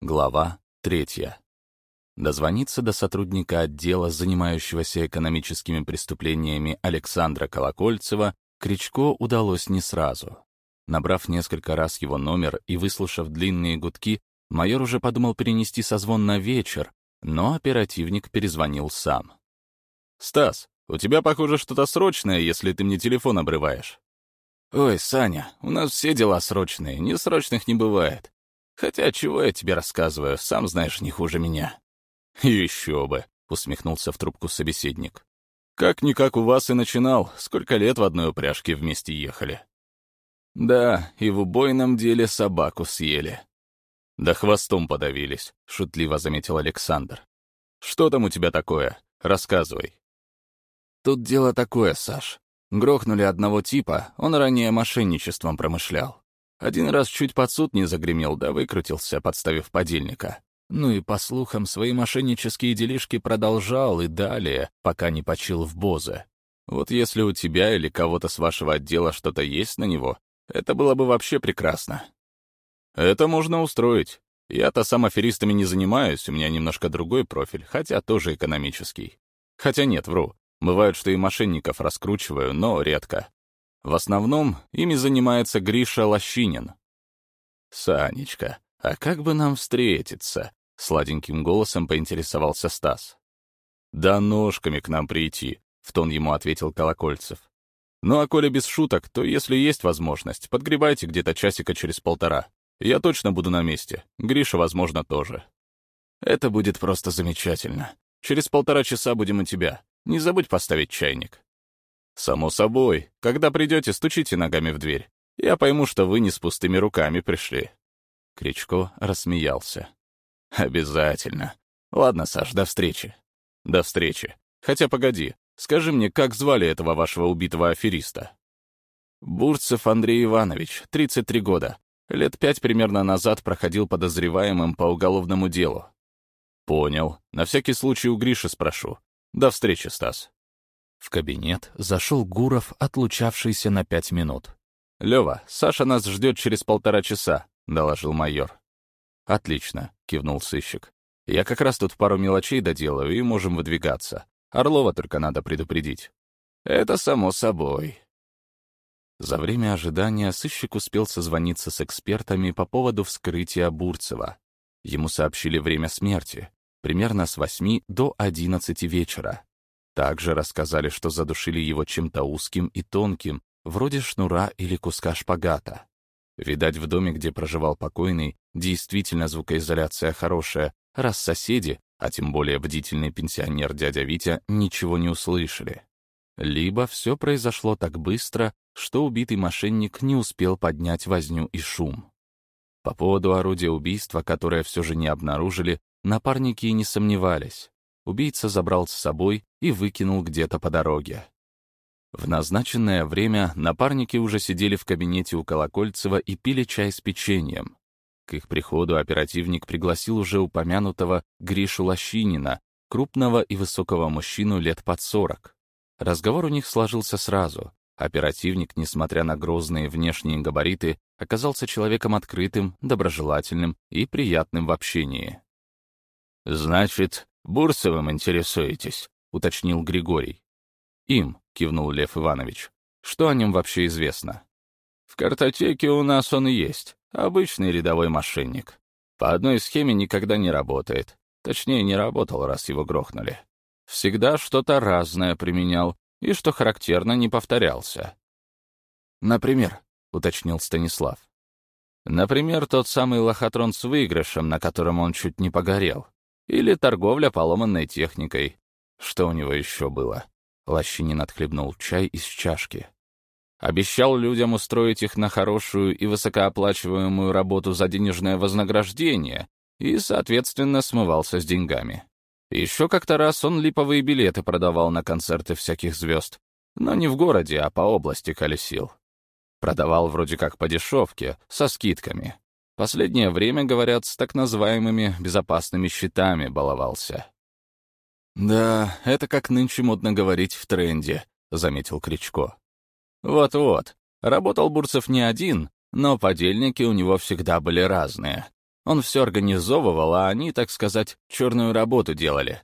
Глава третья. Дозвониться до сотрудника отдела, занимающегося экономическими преступлениями Александра Колокольцева, Кричко удалось не сразу. Набрав несколько раз его номер и выслушав длинные гудки, майор уже подумал перенести созвон на вечер, но оперативник перезвонил сам. «Стас, у тебя, похоже, что-то срочное, если ты мне телефон обрываешь». «Ой, Саня, у нас все дела срочные, несрочных не бывает. Хотя, чего я тебе рассказываю, сам знаешь не хуже меня». «Еще бы», — усмехнулся в трубку собеседник. «Как-никак у вас и начинал. Сколько лет в одной упряжке вместе ехали?» «Да, и в убойном деле собаку съели». «Да хвостом подавились», — шутливо заметил Александр. «Что там у тебя такое? Рассказывай». «Тут дело такое, Саш. Грохнули одного типа, он ранее мошенничеством промышлял. Один раз чуть под суд не загремел, да выкрутился, подставив подельника. Ну и, по слухам, свои мошеннические делишки продолжал и далее, пока не почил в Бозе. Вот если у тебя или кого-то с вашего отдела что-то есть на него, это было бы вообще прекрасно. Это можно устроить. Я-то сам аферистами не занимаюсь, у меня немножко другой профиль, хотя тоже экономический. Хотя нет, вру. Бывает, что и мошенников раскручиваю, но редко. В основном ими занимается Гриша Лощинин. «Санечка, а как бы нам встретиться?» — сладеньким голосом поинтересовался Стас. «Да ножками к нам прийти», — в тон ему ответил Колокольцев. «Ну а коли без шуток, то если есть возможность, подгребайте где-то часика через полтора. Я точно буду на месте. Гриша, возможно, тоже». «Это будет просто замечательно. Через полтора часа будем у тебя. Не забудь поставить чайник». «Само собой. Когда придете, стучите ногами в дверь. Я пойму, что вы не с пустыми руками пришли». Кричко рассмеялся. «Обязательно. Ладно, Саш, до встречи». «До встречи. Хотя погоди, скажи мне, как звали этого вашего убитого афериста?» «Бурцев Андрей Иванович, 33 года. Лет пять примерно назад проходил подозреваемым по уголовному делу». «Понял. На всякий случай у Гриши спрошу. До встречи, Стас». В кабинет зашел Гуров, отлучавшийся на пять минут. «Лёва, Саша нас ждет через полтора часа», — доложил майор. «Отлично», — кивнул сыщик. «Я как раз тут пару мелочей доделаю, и можем выдвигаться. Орлова только надо предупредить». «Это само собой». За время ожидания сыщик успел созвониться с экспертами по поводу вскрытия Бурцева. Ему сообщили время смерти, примерно с 8 до 11 вечера. Также рассказали, что задушили его чем-то узким и тонким, вроде шнура или куска шпагата. Видать, в доме, где проживал покойный, действительно звукоизоляция хорошая, раз соседи, а тем более бдительный пенсионер дядя Витя, ничего не услышали. Либо все произошло так быстро, что убитый мошенник не успел поднять возню и шум. По поводу орудия убийства, которое все же не обнаружили, напарники и не сомневались убийца забрал с собой и выкинул где-то по дороге. В назначенное время напарники уже сидели в кабинете у Колокольцева и пили чай с печеньем. К их приходу оперативник пригласил уже упомянутого Гришу Лощинина, крупного и высокого мужчину лет под сорок. Разговор у них сложился сразу. Оперативник, несмотря на грозные внешние габариты, оказался человеком открытым, доброжелательным и приятным в общении. «Значит, «Бурсовым интересуетесь?» — уточнил Григорий. «Им», — кивнул Лев Иванович. «Что о нем вообще известно?» «В картотеке у нас он есть. Обычный рядовой мошенник. По одной схеме никогда не работает. Точнее, не работал, раз его грохнули. Всегда что-то разное применял, и, что характерно, не повторялся». «Например», — уточнил Станислав. «Например, тот самый лохотрон с выигрышем, на котором он чуть не погорел. Или торговля поломанной техникой. Что у него еще было? Лощинин отхлебнул чай из чашки. Обещал людям устроить их на хорошую и высокооплачиваемую работу за денежное вознаграждение и, соответственно, смывался с деньгами. Еще как-то раз он липовые билеты продавал на концерты всяких звезд, но не в городе, а по области колесил. Продавал вроде как по дешевке, со скидками. Последнее время, говорят, с так называемыми безопасными щитами баловался. «Да, это как нынче модно говорить в тренде», — заметил Кричко. «Вот-вот. Работал Бурцев не один, но подельники у него всегда были разные. Он все организовывал, а они, так сказать, черную работу делали.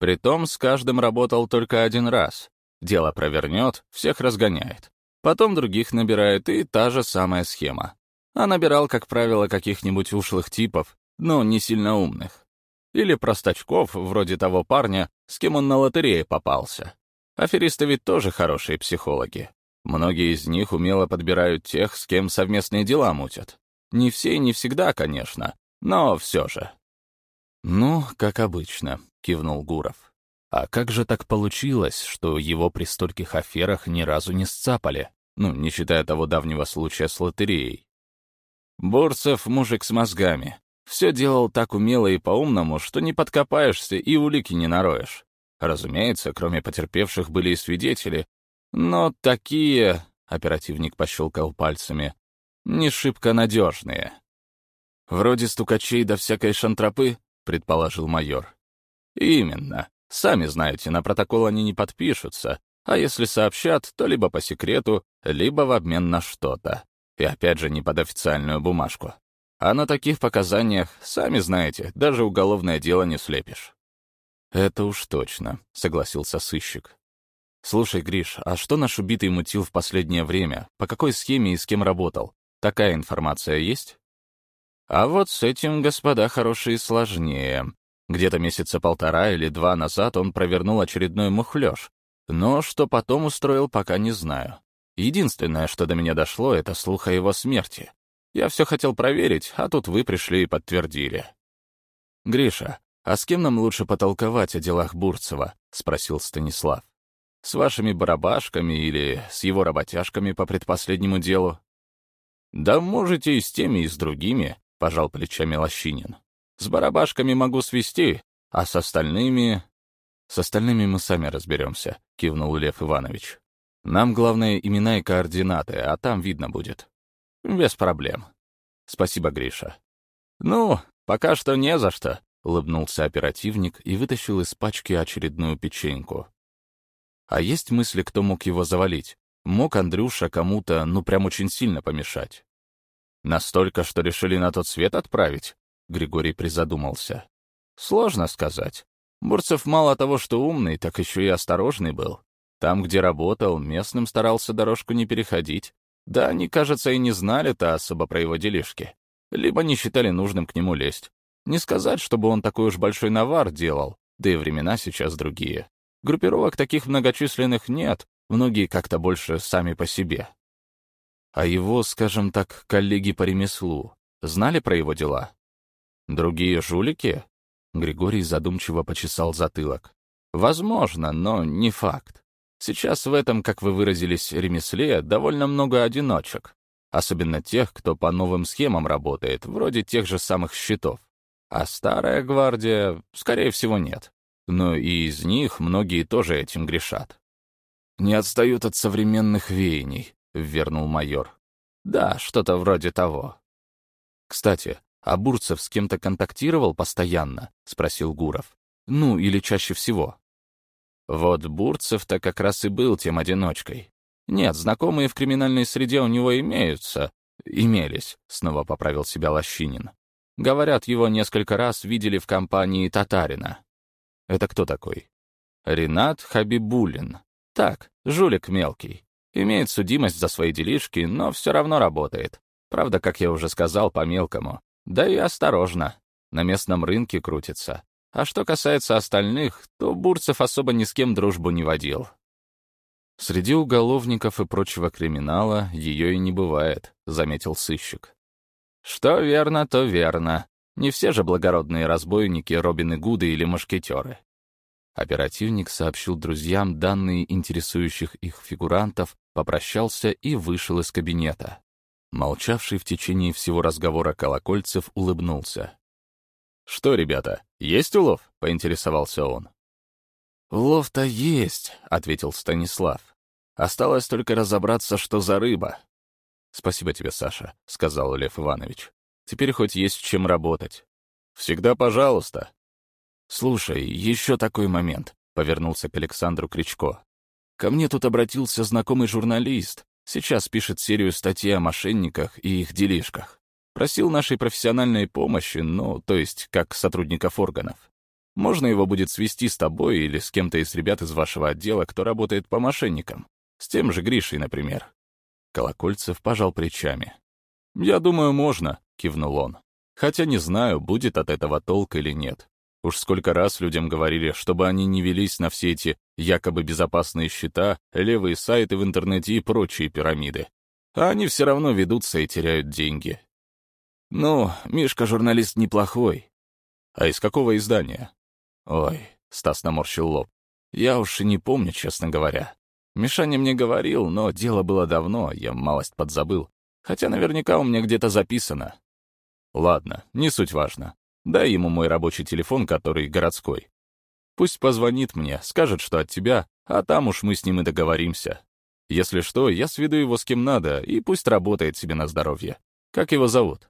Притом с каждым работал только один раз. Дело провернет, всех разгоняет. Потом других набирает, и та же самая схема. А набирал, как правило, каких-нибудь ушлых типов, но не сильно умных. Или простачков, вроде того парня, с кем он на лотерее попался. Аферисты ведь тоже хорошие психологи. Многие из них умело подбирают тех, с кем совместные дела мутят. Не все и не всегда, конечно, но все же. «Ну, как обычно», — кивнул Гуров. «А как же так получилось, что его при стольких аферах ни разу не сцапали? Ну, не считая того давнего случая с лотереей. Бурцев — мужик с мозгами. Все делал так умело и по-умному, что не подкопаешься и улики не нароешь. Разумеется, кроме потерпевших были и свидетели. Но такие, — оперативник пощелкал пальцами, — не шибко надежные. «Вроде стукачей до всякой шантропы», — предположил майор. «Именно. Сами знаете, на протокол они не подпишутся, а если сообщат, то либо по секрету, либо в обмен на что-то. И опять же не под официальную бумажку. А на таких показаниях, сами знаете, даже уголовное дело не слепишь. «Это уж точно», — согласился сыщик. «Слушай, Гриш, а что наш убитый мутил в последнее время? По какой схеме и с кем работал? Такая информация есть?» «А вот с этим, господа хорошие, сложнее. Где-то месяца полтора или два назад он провернул очередной мухлёж. Но что потом устроил, пока не знаю. Единственное, что до меня дошло, это слух о его смерти. Я все хотел проверить, а тут вы пришли и подтвердили. «Гриша, а с кем нам лучше потолковать о делах Бурцева?» — спросил Станислав. «С вашими барабашками или с его работяжками по предпоследнему делу?» «Да можете и с теми, и с другими», — пожал плечами Лощинин. «С барабашками могу свести, а с остальными...» «С остальными мы сами разберемся», — кивнул Лев Иванович. «Нам главное имена и координаты, а там видно будет». «Без проблем». «Спасибо, Гриша». «Ну, пока что не за что», — улыбнулся оперативник и вытащил из пачки очередную печеньку. «А есть мысли, кто мог его завалить? Мог Андрюша кому-то, ну, прям очень сильно помешать?» «Настолько, что решили на тот свет отправить?» — Григорий призадумался. «Сложно сказать. Бурцев мало того, что умный, так еще и осторожный был. Там, где работал, местным старался дорожку не переходить, да они, кажется, и не знали-то особо про его делишки. Либо не считали нужным к нему лезть. Не сказать, чтобы он такой уж большой навар делал, да и времена сейчас другие. Группировок таких многочисленных нет, многие как-то больше сами по себе. А его, скажем так, коллеги по ремеслу, знали про его дела? Другие жулики? Григорий задумчиво почесал затылок. Возможно, но не факт. Сейчас в этом, как вы выразились, ремесле довольно много одиночек. Особенно тех, кто по новым схемам работает, вроде тех же самых счетов. А старая гвардия, скорее всего, нет. Но и из них многие тоже этим грешат. «Не отстают от современных веяний», — вернул майор. «Да, что-то вроде того». «Кстати, а Бурцев с кем-то контактировал постоянно?» — спросил Гуров. «Ну, или чаще всего?» Вот Бурцев-то как раз и был тем одиночкой. Нет, знакомые в криминальной среде у него имеются. Имелись, снова поправил себя Лощинин. Говорят, его несколько раз видели в компании Татарина. Это кто такой? Ренат Хабибулин. Так, жулик мелкий. Имеет судимость за свои делишки, но все равно работает. Правда, как я уже сказал, по-мелкому. Да и осторожно. На местном рынке крутится. А что касается остальных, то Бурцев особо ни с кем дружбу не водил. «Среди уголовников и прочего криминала ее и не бывает», — заметил сыщик. «Что верно, то верно. Не все же благородные разбойники, Робины Гуды или мушкетеры». Оперативник сообщил друзьям данные интересующих их фигурантов, попрощался и вышел из кабинета. Молчавший в течение всего разговора Колокольцев улыбнулся. «Что, ребята, есть улов?» — поинтересовался он. «Улов-то есть», — ответил Станислав. «Осталось только разобраться, что за рыба». «Спасибо тебе, Саша», — сказал Лев Иванович. «Теперь хоть есть чем работать». «Всегда пожалуйста». «Слушай, еще такой момент», — повернулся к Александру Кричко. «Ко мне тут обратился знакомый журналист. Сейчас пишет серию статей о мошенниках и их делишках. Просил нашей профессиональной помощи, ну, то есть как сотрудников органов. Можно его будет свести с тобой или с кем-то из ребят из вашего отдела, кто работает по мошенникам. С тем же Гришей, например. Колокольцев пожал плечами. «Я думаю, можно», — кивнул он. «Хотя не знаю, будет от этого толк или нет. Уж сколько раз людям говорили, чтобы они не велись на все эти якобы безопасные счета, левые сайты в интернете и прочие пирамиды. А они все равно ведутся и теряют деньги. «Ну, Мишка журналист неплохой». «А из какого издания?» «Ой», — Стас наморщил лоб. «Я уж и не помню, честно говоря. Мишаня мне говорил, но дело было давно, я малость подзабыл. Хотя наверняка у меня где-то записано». «Ладно, не суть важно. Дай ему мой рабочий телефон, который городской. Пусть позвонит мне, скажет, что от тебя, а там уж мы с ним и договоримся. Если что, я сведу его с кем надо, и пусть работает себе на здоровье. Как его зовут?»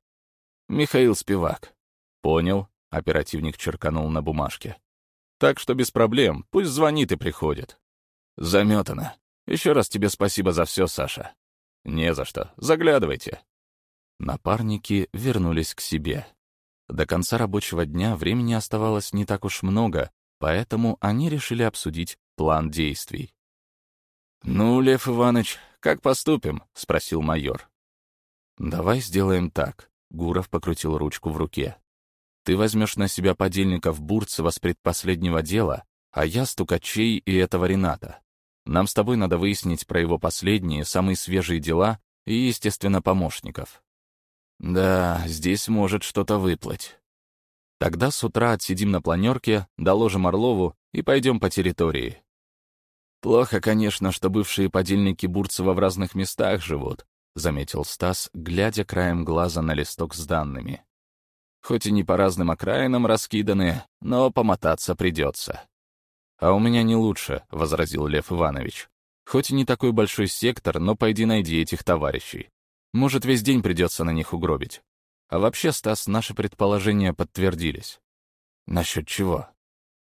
Михаил Спивак. Понял, оперативник черканул на бумажке. Так что без проблем, пусть звонит и приходит. Заметано. Еще раз тебе спасибо за все, Саша. Не за что. Заглядывайте. Напарники вернулись к себе. До конца рабочего дня времени оставалось не так уж много, поэтому они решили обсудить план действий. «Ну, Лев Иванович, как поступим?» — спросил майор. «Давай сделаем так. Гуров покрутил ручку в руке. «Ты возьмешь на себя подельников Бурцева с предпоследнего дела, а я стукачей и этого Рената. Нам с тобой надо выяснить про его последние, самые свежие дела и, естественно, помощников». «Да, здесь может что-то выплыть». «Тогда с утра отсидим на планерке, доложим Орлову и пойдем по территории». Плохо, конечно, что бывшие подельники Бурцева в разных местах живут, — заметил Стас, глядя краем глаза на листок с данными. «Хоть и не по разным окраинам раскиданы, но помотаться придется». «А у меня не лучше», — возразил Лев Иванович. «Хоть и не такой большой сектор, но пойди найди этих товарищей. Может, весь день придется на них угробить. А вообще, Стас, наши предположения подтвердились». «Насчет чего?»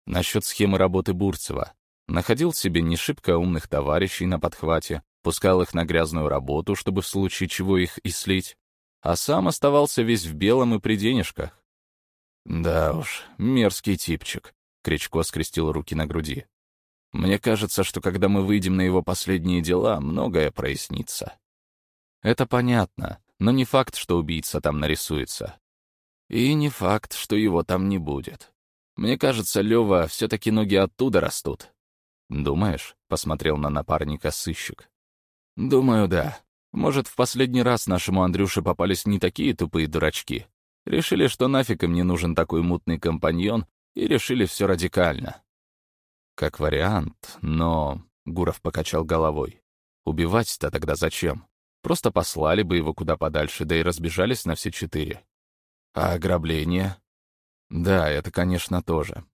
«Насчет схемы работы Бурцева. Находил себе не шибко умных товарищей на подхвате, пускал их на грязную работу, чтобы в случае чего их и слить, а сам оставался весь в белом и при денежках. «Да уж, мерзкий типчик», — Кричко скрестил руки на груди. «Мне кажется, что когда мы выйдем на его последние дела, многое прояснится». «Это понятно, но не факт, что убийца там нарисуется. И не факт, что его там не будет. Мне кажется, Лёва, все-таки ноги оттуда растут». «Думаешь?» — посмотрел на напарника сыщик. «Думаю, да. Может, в последний раз нашему Андрюше попались не такие тупые дурачки. Решили, что нафиг им не нужен такой мутный компаньон, и решили все радикально». «Как вариант, но...» — Гуров покачал головой. «Убивать-то тогда зачем? Просто послали бы его куда подальше, да и разбежались на все четыре. А ограбление?» «Да, это, конечно, тоже.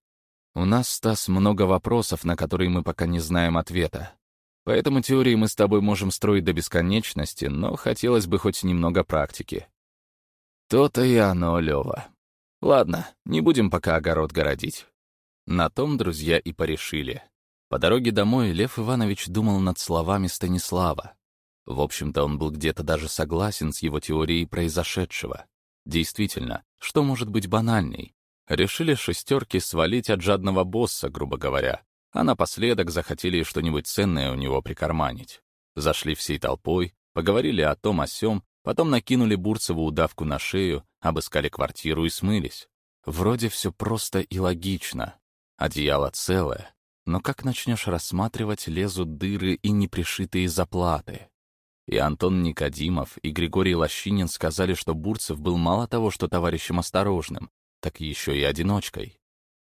У нас, Стас, много вопросов, на которые мы пока не знаем ответа. Поэтому теории мы с тобой можем строить до бесконечности, но хотелось бы хоть немного практики. То-то и оно, Лёва. Ладно, не будем пока огород городить. На том друзья и порешили. По дороге домой Лев Иванович думал над словами Станислава. В общем-то, он был где-то даже согласен с его теорией произошедшего. Действительно, что может быть банальней? Решили шестерки свалить от жадного босса, грубо говоря, а напоследок захотели что-нибудь ценное у него прикарманить. Зашли всей толпой, поговорили о том о сём, потом накинули Бурцеву удавку на шею, обыскали квартиру и смылись. Вроде все просто и логично. Одеяло целое, но как начнешь рассматривать, лезут дыры и непришитые заплаты. И Антон Никодимов, и Григорий Лощинин сказали, что Бурцев был мало того, что товарищем осторожным, так еще и одиночкой.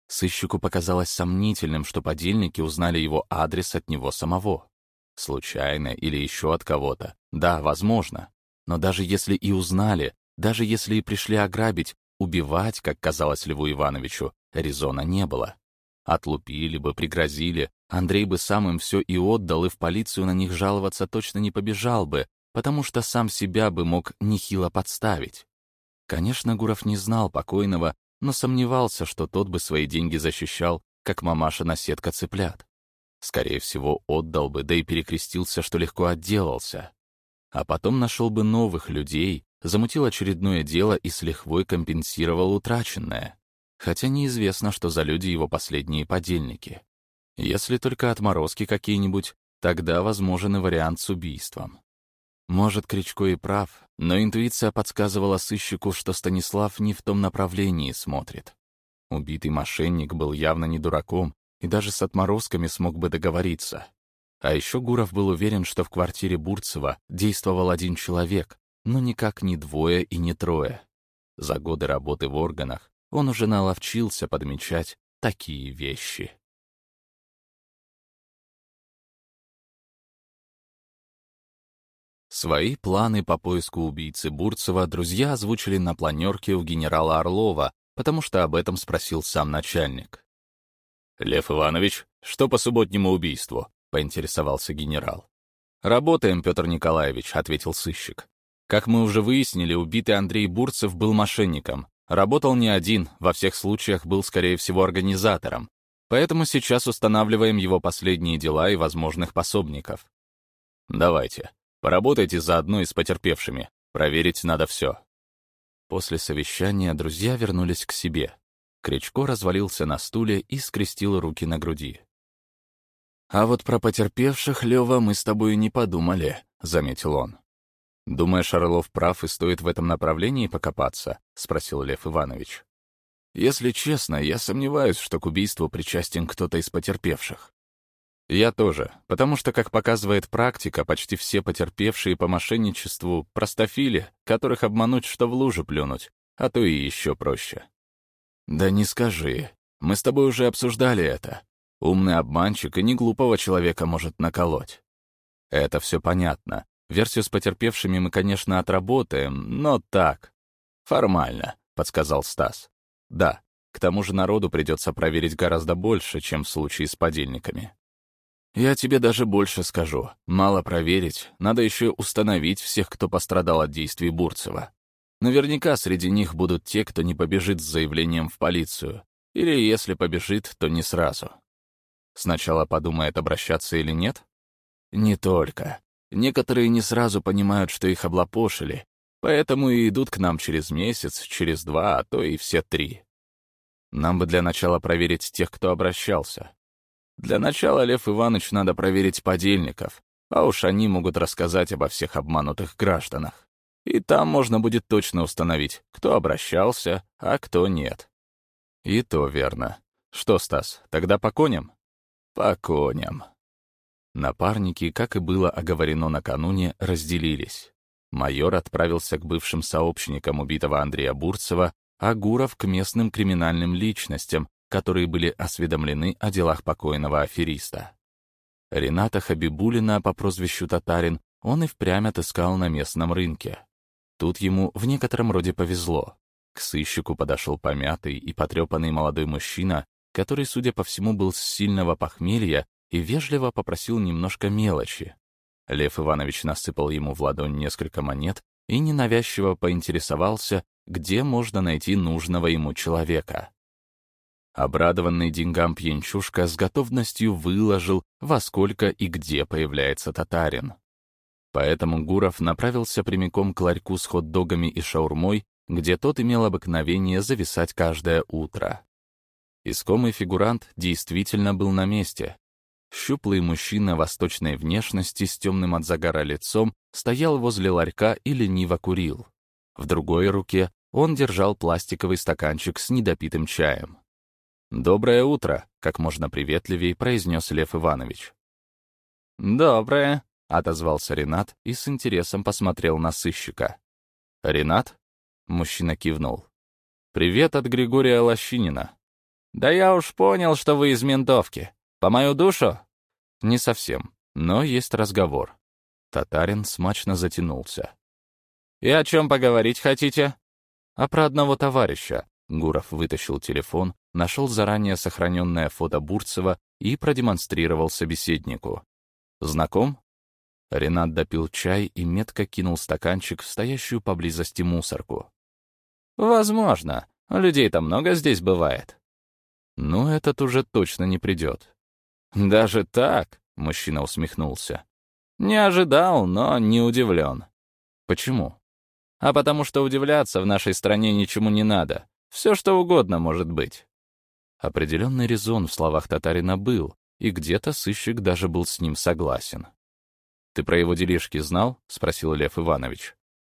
Сыщику показалось сомнительным, что подельники узнали его адрес от него самого. Случайно или еще от кого-то. Да, возможно. Но даже если и узнали, даже если и пришли ограбить, убивать, как казалось Льву Ивановичу, резона не было. Отлупили бы, пригрозили, Андрей бы сам им все и отдал, и в полицию на них жаловаться точно не побежал бы, потому что сам себя бы мог нехило подставить. Конечно, Гуров не знал покойного но сомневался, что тот бы свои деньги защищал, как мамаша на сетка цыплят. Скорее всего, отдал бы, да и перекрестился, что легко отделался. А потом нашел бы новых людей, замутил очередное дело и с лихвой компенсировал утраченное. Хотя неизвестно, что за люди его последние подельники. Если только отморозки какие-нибудь, тогда возможен и вариант с убийством. Может, Кричко и прав, но интуиция подсказывала сыщику, что Станислав не в том направлении смотрит. Убитый мошенник был явно не дураком и даже с отморозками смог бы договориться. А еще Гуров был уверен, что в квартире Бурцева действовал один человек, но никак не двое и не трое. За годы работы в органах он уже наловчился подмечать такие вещи. Свои планы по поиску убийцы Бурцева друзья озвучили на планерке у генерала Орлова, потому что об этом спросил сам начальник. «Лев Иванович, что по субботнему убийству?» — поинтересовался генерал. «Работаем, Петр Николаевич», — ответил сыщик. «Как мы уже выяснили, убитый Андрей Бурцев был мошенником. Работал не один, во всех случаях был, скорее всего, организатором. Поэтому сейчас устанавливаем его последние дела и возможных пособников. Давайте, поработайте заодно и с потерпевшими. Проверить надо все. После совещания друзья вернулись к себе. Кричко развалился на стуле и скрестил руки на груди. «А вот про потерпевших, Лёва, мы с тобой не подумали», — заметил он. «Думаешь, Орлов прав и стоит в этом направлении покопаться?» — спросил Лев Иванович. «Если честно, я сомневаюсь, что к убийству причастен кто-то из потерпевших». «Я тоже, потому что, как показывает практика, почти все потерпевшие по мошенничеству — простофили, которых обмануть, что в лужу плюнуть, а то и еще проще». «Да не скажи. Мы с тобой уже обсуждали это. Умный обманщик и не глупого человека может наколоть». «Это все понятно. Версию с потерпевшими мы, конечно, отработаем, но так. Формально, подсказал Стас. Да, к тому же народу придется проверить гораздо больше, чем в случае с подельниками. Я тебе даже больше скажу. Мало проверить, надо еще установить всех, кто пострадал от действий Бурцева. Наверняка среди них будут те, кто не побежит с заявлением в полицию. Или если побежит, то не сразу. Сначала подумает, обращаться или нет? Не только. Некоторые не сразу понимают, что их облапошили, поэтому и идут к нам через месяц, через два, а то и все три. Нам бы для начала проверить тех, кто обращался. Для начала, Лев Иванович, надо проверить подельников, а уж они могут рассказать обо всех обманутых гражданах. И там можно будет точно установить, кто обращался, а кто нет. И то верно. Что, Стас, тогда по коням? По коням. Напарники, как и было оговорено накануне, разделились. Майор отправился к бывшим сообщникам убитого Андрея Бурцева, а Гуров — к местным криминальным личностям, которые были осведомлены о делах покойного афериста. Рената Хабибулина по прозвищу Татарин он и впрямь отыскал на местном рынке. Тут ему в некотором роде повезло. К сыщику подошел помятый и потрепанный молодой мужчина, который, судя по всему, был с сильного похмелья и вежливо попросил немножко мелочи. Лев Иванович насыпал ему в ладонь несколько монет и ненавязчиво поинтересовался, где можно найти нужного ему человека. Обрадованный деньгам пьянчушка с готовностью выложил, во сколько и где появляется татарин. Поэтому Гуров направился прямиком к ларьку с хот-догами и шаурмой, где тот имел обыкновение зависать каждое утро. Искомый фигурант действительно был на месте, Щуплый мужчина восточной внешности с темным от загара лицом стоял возле ларька и лениво курил. В другой руке он держал пластиковый стаканчик с недопитым чаем. «Доброе утро», — как можно приветливее произнес Лев Иванович. «Доброе», — отозвался Ренат и с интересом посмотрел на сыщика. «Ренат?» — мужчина кивнул. «Привет от Григория Лощинина». «Да я уж понял, что вы из ментовки. По мою душу?» «Не совсем, но есть разговор». Татарин смачно затянулся. «И о чем поговорить хотите?» «А про одного товарища». Гуров вытащил телефон, нашел заранее сохраненное фото Бурцева и продемонстрировал собеседнику. «Знаком?» Ренат допил чай и метко кинул стаканчик в стоящую поблизости мусорку. «Возможно. Людей-то много здесь бывает». «Ну, этот уже точно не придет. «Даже так?» — мужчина усмехнулся. «Не ожидал, но не удивлен». «Почему?» а потому что удивляться в нашей стране ничему не надо. Все что угодно может быть». Определенный резон в словах татарина был, и где-то сыщик даже был с ним согласен. «Ты про его делишки знал?» — спросил Лев Иванович.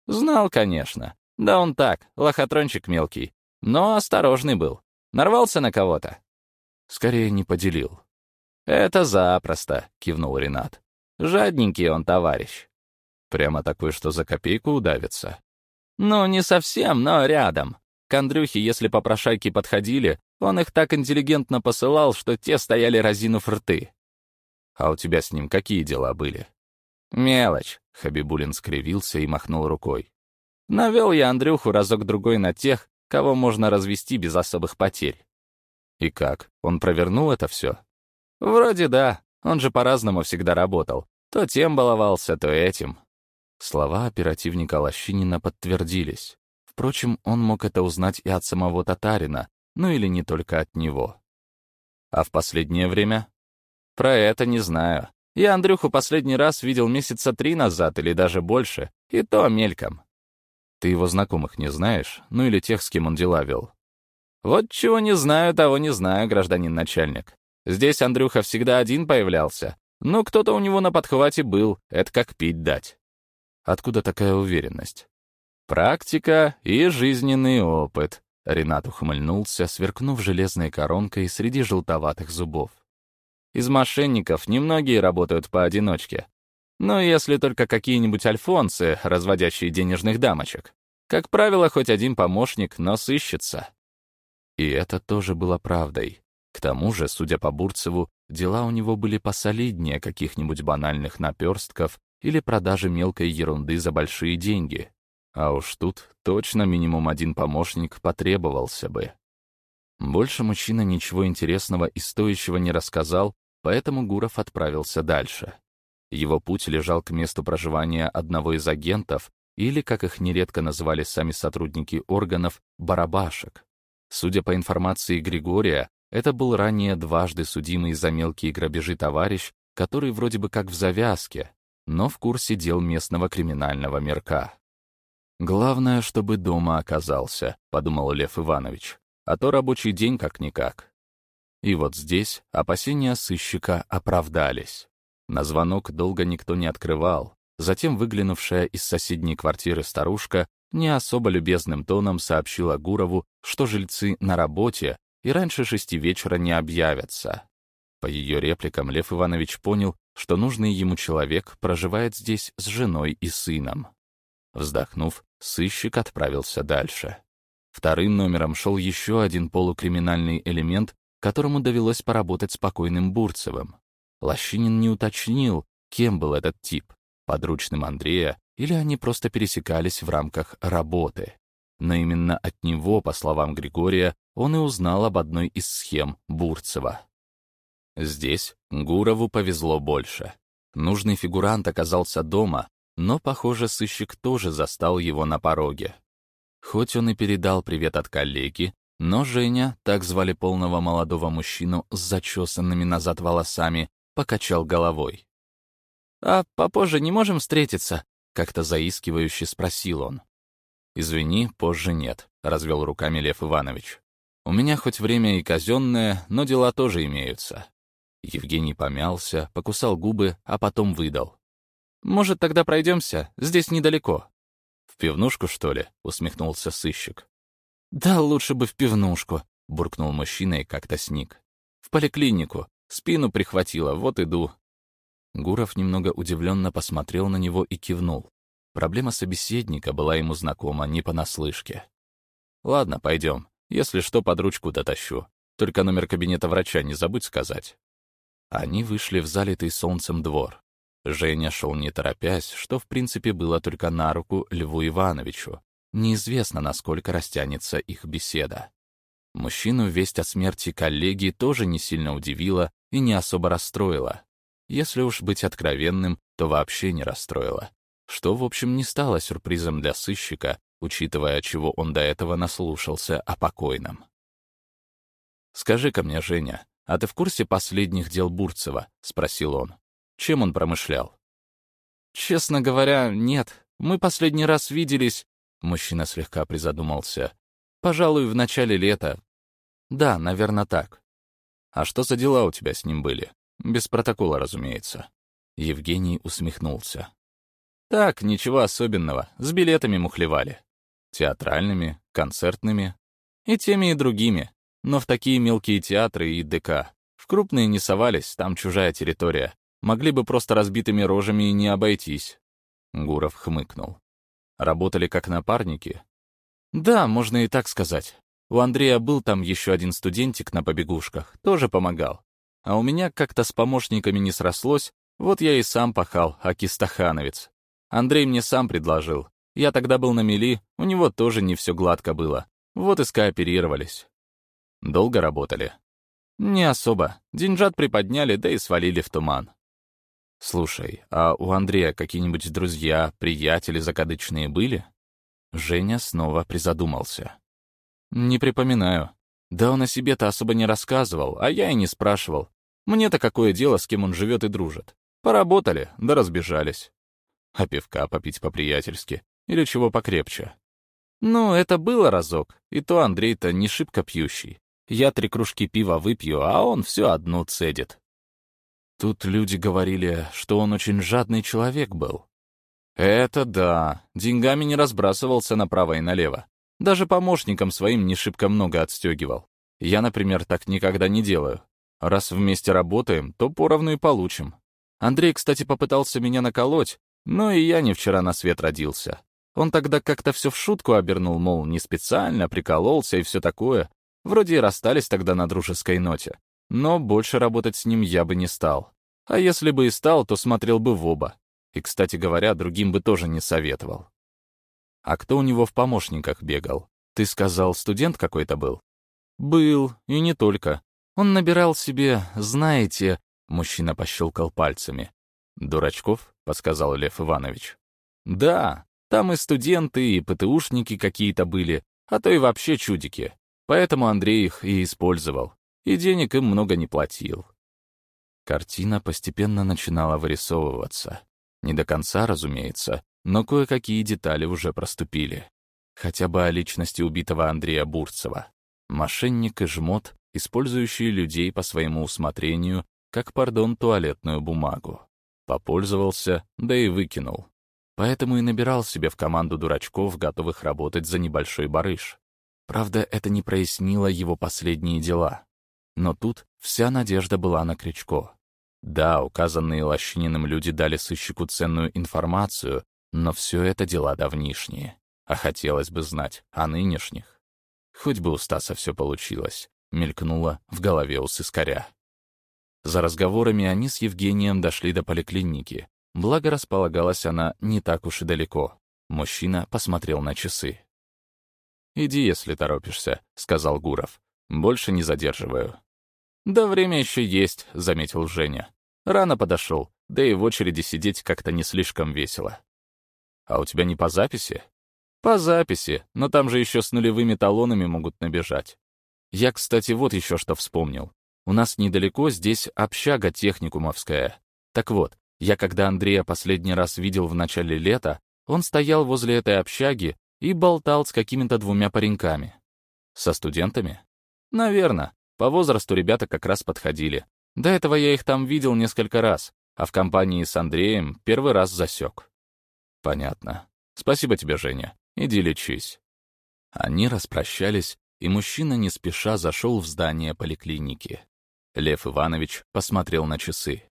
«Знал, конечно. Да он так, лохотрончик мелкий. Но осторожный был. Нарвался на кого-то?» «Скорее не поделил». «Это запросто», — кивнул Ренат. «Жадненький он, товарищ». «Прямо такой, что за копейку удавится?» «Ну, не совсем, но рядом. К Андрюхе, если попрошайки подходили, он их так интеллигентно посылал, что те стояли разинув рты. А у тебя с ним какие дела были? Мелочь, Хабибулин скривился и махнул рукой. Навел я Андрюху разок-другой на тех, кого можно развести без особых потерь. И как, он провернул это все? Вроде да, он же по-разному всегда работал. То тем баловался, то этим. Слова оперативника Лощинина подтвердились. Впрочем, он мог это узнать и от самого татарина, ну или не только от него. А в последнее время? Про это не знаю. Я Андрюху последний раз видел месяца три назад или даже больше, и то мельком. Ты его знакомых не знаешь, ну или тех, с кем он дела вел? Вот чего не знаю, того не знаю, гражданин начальник. Здесь Андрюха всегда один появлялся. Ну, кто-то у него на подхвате был, это как пить дать. Откуда такая уверенность? «Практика и жизненный опыт», — Ренат ухмыльнулся, сверкнув железной коронкой среди желтоватых зубов. «Из мошенников немногие работают поодиночке. Но если только какие-нибудь альфонсы, разводящие денежных дамочек. Как правило, хоть один помощник, но сыщется». И это тоже было правдой. К тому же, судя по Бурцеву, дела у него были посолиднее каких-нибудь банальных наперстков или продажи мелкой ерунды за большие деньги. А уж тут точно минимум один помощник потребовался бы. Больше мужчина ничего интересного и стоящего не рассказал, поэтому Гуров отправился дальше. Его путь лежал к месту проживания одного из агентов, или, как их нередко называли сами сотрудники органов, барабашек. Судя по информации Григория, это был ранее дважды судимый за мелкие грабежи товарищ, который вроде бы как в завязке, но в курсе дел местного криминального мирка. «Главное, чтобы дома оказался», — подумал Лев Иванович. «А то рабочий день как-никак». И вот здесь опасения сыщика оправдались. На звонок долго никто не открывал. Затем выглянувшая из соседней квартиры старушка не особо любезным тоном сообщила Гурову, что жильцы на работе и раньше шести вечера не объявятся. По ее репликам Лев Иванович понял, что нужный ему человек проживает здесь с женой и сыном. Вздохнув, сыщик отправился дальше. Вторым номером шел еще один полукриминальный элемент, которому довелось поработать с покойным Бурцевым. Лощинин не уточнил, кем был этот тип — подручным Андрея, или они просто пересекались в рамках работы. Но именно от него, по словам Григория, он и узнал об одной из схем Бурцева. Здесь Гурову повезло больше. Нужный фигурант оказался дома, но, похоже, сыщик тоже застал его на пороге. Хоть он и передал привет от коллеги, но Женя, так звали полного молодого мужчину с зачесанными назад волосами, покачал головой. «А попозже не можем встретиться?» — как-то заискивающе спросил он. «Извини, позже нет», — развел руками Лев Иванович. «У меня хоть время и казенное, но дела тоже имеются». Евгений помялся, покусал губы, а потом выдал. «Может, тогда пройдемся? Здесь недалеко». «В пивнушку, что ли?» — усмехнулся сыщик. «Да лучше бы в пивнушку», — буркнул мужчина и как-то сник. «В поликлинику. Спину прихватило, вот иду». Гуров немного удивленно посмотрел на него и кивнул. Проблема собеседника была ему знакома не понаслышке. «Ладно, пойдем. Если что, под ручку дотащу. Только номер кабинета врача не забудь сказать». Они вышли в залитый солнцем двор. Женя шел не торопясь, что в принципе было только на руку Льву Ивановичу. Неизвестно, насколько растянется их беседа. Мужчину весть о смерти коллеги тоже не сильно удивила и не особо расстроила. Если уж быть откровенным, то вообще не расстроила. Что, в общем, не стало сюрпризом для сыщика, учитывая, чего он до этого наслушался о покойном. «Скажи-ка мне, Женя, а ты в курсе последних дел Бурцева?» — спросил он. Чем он промышлял? Честно говоря, нет. Мы последний раз виделись... Мужчина слегка призадумался. «Пожалуй, в начале лета. Да, наверное, так. А что за дела у тебя с ним были? Без протокола, разумеется». Евгений усмехнулся. «Так, ничего особенного. С билетами мухлевали. Театральными, концертными. И теми, и другими. Но в такие мелкие театры и ДК. В крупные не совались, там чужая территория. Могли бы просто разбитыми рожами и не обойтись. Гуров хмыкнул. Работали как напарники? Да, можно и так сказать. У Андрея был там еще один студентик на побегушках, тоже помогал. А у меня как-то с помощниками не срослось, вот я и сам пахал, акистахановец. Андрей мне сам предложил. Я тогда был на мели, у него тоже не все гладко было. Вот и скооперировались. Долго работали? Не особо. Деньжат приподняли, да и свалили в туман. Слушай, а у Андрея какие-нибудь друзья, приятели закадычные были? Женя снова призадумался. Не припоминаю. Да он о себе-то особо не рассказывал, а я и не спрашивал. Мне-то какое дело, с кем он живет и дружит. Поработали, да разбежались. А пивка попить по-приятельски. Или чего покрепче. Ну, это было разок, и то Андрей-то не шибко пьющий. Я три кружки пива выпью, а он все одну цедит. Тут люди говорили, что он очень жадный человек был. Это да, деньгами не разбрасывался направо и налево. Даже помощникам своим не шибко много отстегивал. Я, например, так никогда не делаю. Раз вместе работаем, то поровну и получим. Андрей, кстати, попытался меня наколоть, но и я не вчера на свет родился. Он тогда как-то все в шутку обернул, мол, не специально, прикололся и все такое. Вроде и расстались тогда на дружеской ноте. Но больше работать с ним я бы не стал. А если бы и стал, то смотрел бы в оба. И, кстати говоря, другим бы тоже не советовал. А кто у него в помощниках бегал? Ты сказал, студент какой-то был? Был, и не только. Он набирал себе, знаете... Мужчина пощелкал пальцами. «Дурачков?» — подсказал Лев Иванович. «Да, там и студенты, и ПТУшники какие-то были, а то и вообще чудики. Поэтому Андрей их и использовал. И денег им много не платил. Картина постепенно начинала вырисовываться. Не до конца, разумеется, но кое-какие детали уже проступили. Хотя бы о личности убитого Андрея Бурцева. Мошенник и жмот, использующие людей по своему усмотрению, как, пардон, туалетную бумагу. Попользовался, да и выкинул. Поэтому и набирал себе в команду дурачков, готовых работать за небольшой барыш. Правда, это не прояснило его последние дела. Но тут вся надежда была на Кричко. Да, указанные Лощининым люди дали сыщику ценную информацию, но все это дела давнишние. А хотелось бы знать о нынешних. Хоть бы у Стаса все получилось, мелькнуло в голове у сыскаря. За разговорами они с Евгением дошли до поликлиники, Благо располагалась она не так уж и далеко. Мужчина посмотрел на часы. «Иди, если торопишься», — сказал Гуров. «Больше не задерживаю». «Да время еще есть», — заметил Женя. «Рано подошел, да и в очереди сидеть как-то не слишком весело». «А у тебя не по записи?» «По записи, но там же еще с нулевыми талонами могут набежать. Я, кстати, вот еще что вспомнил. У нас недалеко здесь общага техникумовская. Так вот, я когда Андрея последний раз видел в начале лета, он стоял возле этой общаги и болтал с какими-то двумя пареньками. Со студентами? Наверно. По возрасту ребята как раз подходили. До этого я их там видел несколько раз, а в компании с Андреем первый раз засек. Понятно. Спасибо тебе, Женя. Иди лечись. Они распрощались, и мужчина не спеша зашел в здание поликлиники. Лев Иванович посмотрел на часы.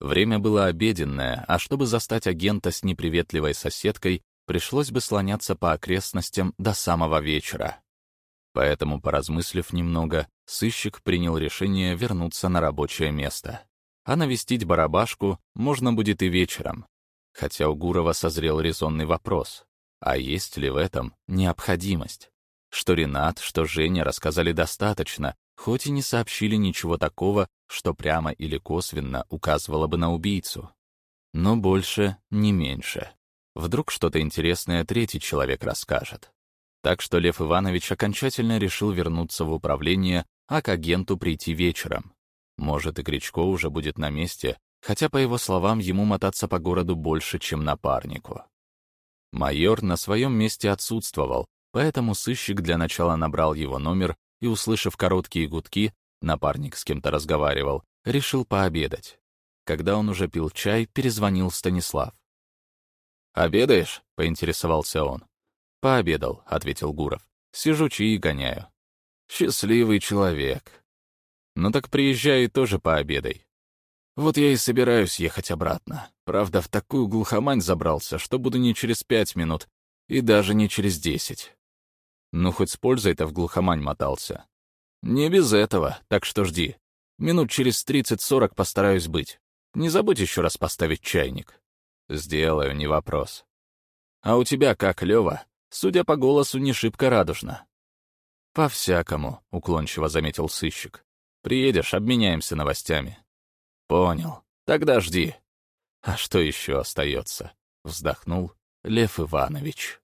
Время было обеденное, а чтобы застать агента с неприветливой соседкой, пришлось бы слоняться по окрестностям до самого вечера. Поэтому, поразмыслив немного, сыщик принял решение вернуться на рабочее место. А навестить барабашку можно будет и вечером. Хотя у Гурова созрел резонный вопрос. А есть ли в этом необходимость? Что Ренат, что Женя рассказали достаточно, хоть и не сообщили ничего такого, что прямо или косвенно указывало бы на убийцу. Но больше, не меньше. Вдруг что-то интересное третий человек расскажет. Так что Лев Иванович окончательно решил вернуться в управление, а к агенту прийти вечером. Может, и Кричко уже будет на месте, хотя, по его словам, ему мотаться по городу больше, чем напарнику. Майор на своем месте отсутствовал, поэтому сыщик для начала набрал его номер и, услышав короткие гудки, напарник с кем-то разговаривал, решил пообедать. Когда он уже пил чай, перезвонил Станислав. «Обедаешь?» — поинтересовался он. «Пообедал», — ответил Гуров. «Сижу чаи гоняю». «Счастливый человек». «Ну так приезжай и тоже пообедай». «Вот я и собираюсь ехать обратно. Правда, в такую глухомань забрался, что буду не через пять минут и даже не через десять». «Ну, хоть с пользой-то в глухомань мотался». «Не без этого, так что жди. Минут через тридцать-сорок постараюсь быть. Не забудь еще раз поставить чайник». «Сделаю, не вопрос». «А у тебя как, Лева? Судя по голосу, не шибко радужно». «По-всякому», — уклончиво заметил сыщик. «Приедешь, обменяемся новостями». «Понял. Тогда жди». «А что еще остается?» — вздохнул Лев Иванович.